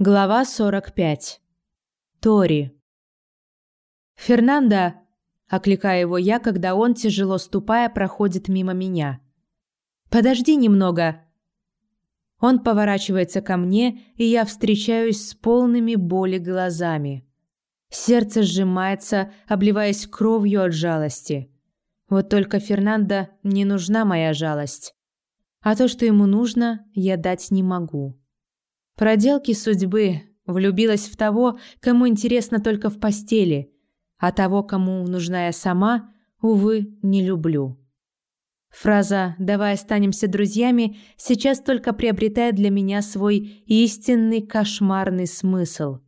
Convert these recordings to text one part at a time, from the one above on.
Глава 45. Тори. «Фернандо!» – окликаю его я, когда он, тяжело ступая, проходит мимо меня. «Подожди немного!» Он поворачивается ко мне, и я встречаюсь с полными боли глазами. Сердце сжимается, обливаясь кровью от жалости. Вот только Фернандо не нужна моя жалость. А то, что ему нужно, я дать не могу. Проделки судьбы. Влюбилась в того, кому интересно только в постели, а того, кому нужна я сама, увы, не люблю. Фраза «давай останемся друзьями» сейчас только приобретает для меня свой истинный кошмарный смысл.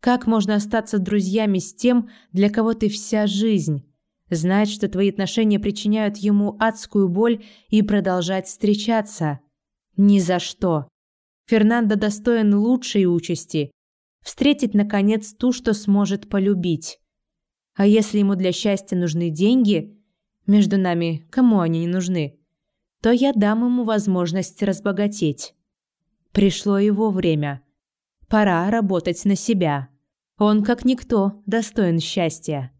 Как можно остаться друзьями с тем, для кого ты вся жизнь? Знать, что твои отношения причиняют ему адскую боль и продолжать встречаться? Ни за что. Фернандо достоин лучшей участи – встретить, наконец, ту, что сможет полюбить. А если ему для счастья нужны деньги, между нами кому они не нужны, то я дам ему возможность разбогатеть. Пришло его время. Пора работать на себя. Он, как никто, достоин счастья.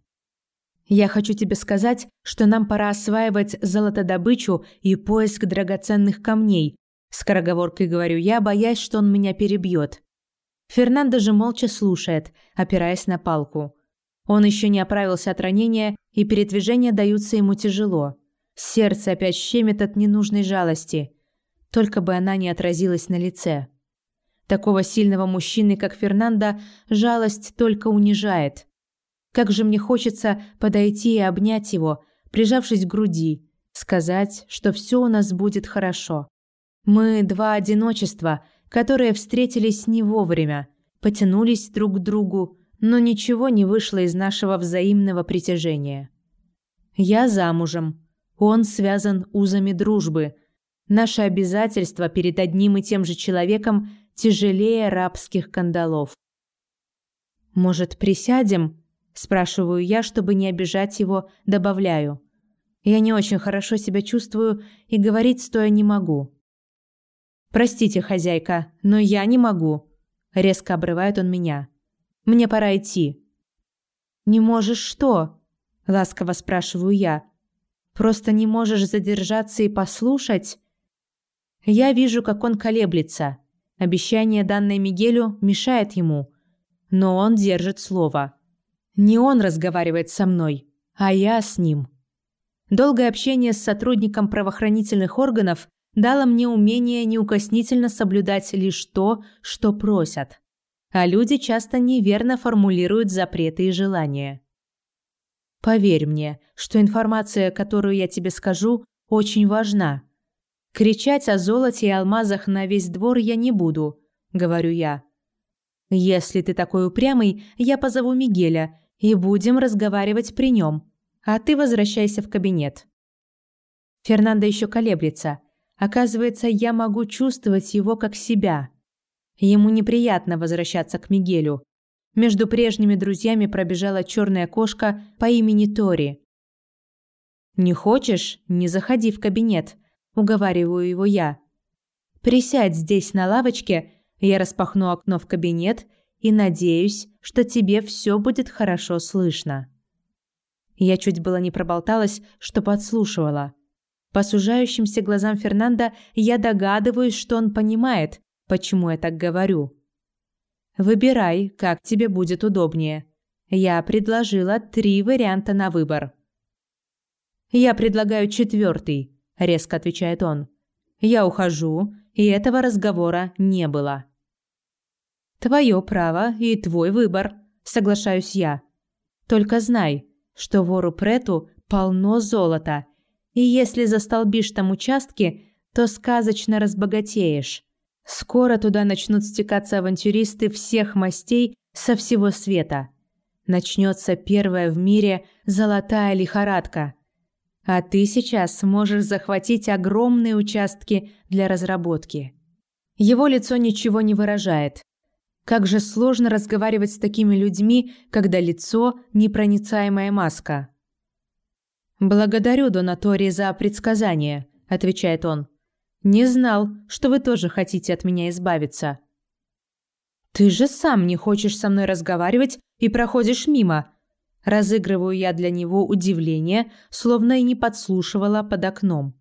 Я хочу тебе сказать, что нам пора осваивать золотодобычу и поиск драгоценных камней, Скороговоркой говорю я, боясь, что он меня перебьет. Фернандо же молча слушает, опираясь на палку. Он еще не оправился от ранения, и передвижения даются ему тяжело. Сердце опять щемит от ненужной жалости. Только бы она не отразилась на лице. Такого сильного мужчины, как Фернандо, жалость только унижает. Как же мне хочется подойти и обнять его, прижавшись к груди, сказать, что все у нас будет хорошо. Мы два одиночества, которые встретились не вовремя, потянулись друг к другу, но ничего не вышло из нашего взаимного притяжения. Я замужем, он связан узами дружбы. Наши обязательства перед одним и тем же человеком тяжелее рабских кандалов. Может, присядем? спрашиваю я, чтобы не обижать его, добавляю. Я не очень хорошо себя чувствую и говорить стоя не могу. «Простите, хозяйка, но я не могу», – резко обрывает он меня. «Мне пора идти». «Не можешь что?» – ласково спрашиваю я. «Просто не можешь задержаться и послушать?» Я вижу, как он колеблется. Обещание, данное Мигелю, мешает ему. Но он держит слово. Не он разговаривает со мной, а я с ним. Долгое общение с сотрудником правоохранительных органов дало мне умение неукоснительно соблюдать лишь то, что просят. А люди часто неверно формулируют запреты и желания. Поверь мне, что информация, которую я тебе скажу, очень важна. Кричать о золоте и алмазах на весь двор я не буду, говорю я. Если ты такой упрямый, я позову Мигеля и будем разговаривать при нем. А ты возвращайся в кабинет. Фернандо еще колеблется. Оказывается, я могу чувствовать его как себя. Ему неприятно возвращаться к Мигелю. Между прежними друзьями пробежала черная кошка по имени Тори. «Не хочешь? Не заходи в кабинет», – уговариваю его я. «Присядь здесь на лавочке, я распахну окно в кабинет и надеюсь, что тебе все будет хорошо слышно». Я чуть было не проболталась, что подслушивала – по сужающимся глазам Фернанда я догадываюсь, что он понимает, почему я так говорю. Выбирай, как тебе будет удобнее. Я предложила три варианта на выбор. Я предлагаю четвертый, резко отвечает он. Я ухожу, и этого разговора не было. Твое право и твой выбор, соглашаюсь я. Только знай, что вору Прету полно золота, и если застолбишь там участки, то сказочно разбогатеешь. Скоро туда начнут стекаться авантюристы всех мастей со всего света. Начнется первая в мире золотая лихорадка. А ты сейчас сможешь захватить огромные участки для разработки. Его лицо ничего не выражает. Как же сложно разговаривать с такими людьми, когда лицо – непроницаемая маска. «Благодарю, Донатори, за предсказание», – отвечает он. «Не знал, что вы тоже хотите от меня избавиться». Ты же сам не хочешь со мной разговаривать и проходишь мимо. Разыгрываю я для него удивление, словно и не подслушивала под окном.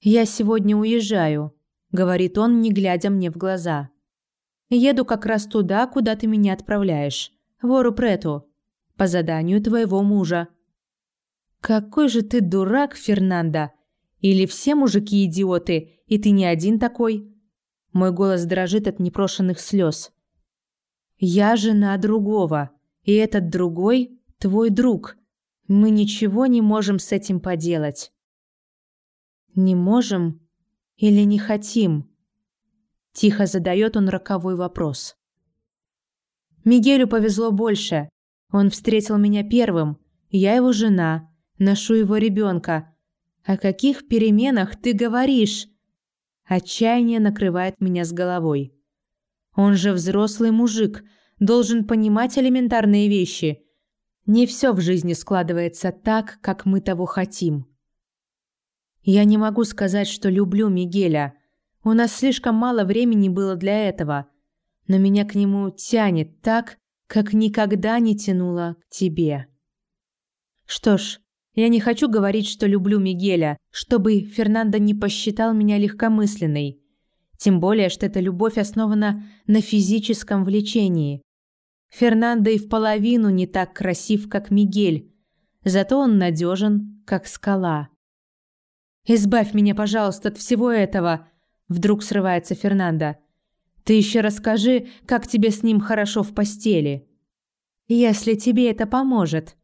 Я сегодня уезжаю, говорит он, не глядя мне в глаза. Еду как раз туда, куда ты меня отправляешь, в Орупрету, по заданию твоего мужа. Какой же ты дурак, Фернандо! Или все мужики идиоты, и ты не один такой? Мой голос дрожит от непрошенных слез. Я жена другого, и этот другой твой друг. Мы ничего не можем с этим поделать. Не можем или не хотим? Тихо задает он роковой вопрос. Мигелю повезло больше. Он встретил меня первым. Я его жена, ношу его ребенка. О каких переменах ты говоришь? Отчаяние накрывает меня с головой. Он же взрослый мужик, должен понимать элементарные вещи. Не все в жизни складывается так, как мы того хотим. Я не могу сказать, что люблю Мигеля. У нас слишком мало времени было для этого. Но меня к нему тянет так, как никогда не тянуло к тебе. Что ж, я не хочу говорить, что люблю Мигеля, чтобы Фернандо не посчитал меня легкомысленной. Тем более, что эта любовь основана на физическом влечении. Фернандо и в половину не так красив, как Мигель, зато он надежен, как скала. «Избавь меня, пожалуйста, от всего этого!» Вдруг срывается Фернандо. «Ты еще расскажи, как тебе с ним хорошо в постели». «Если тебе это поможет»,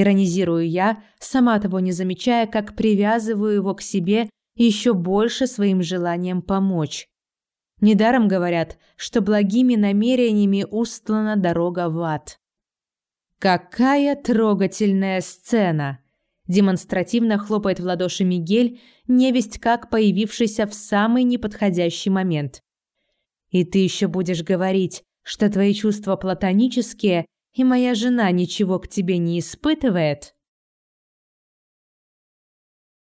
Иронизирую я, сама того не замечая, как привязываю его к себе еще больше своим желанием помочь. Недаром говорят, что благими намерениями устлана дорога в ад. Какая трогательная сцена! Демонстративно хлопает в ладоши Мигель, невесть как появившийся в самый неподходящий момент. И ты еще будешь говорить, что твои чувства платонические и моя жена ничего к тебе не испытывает?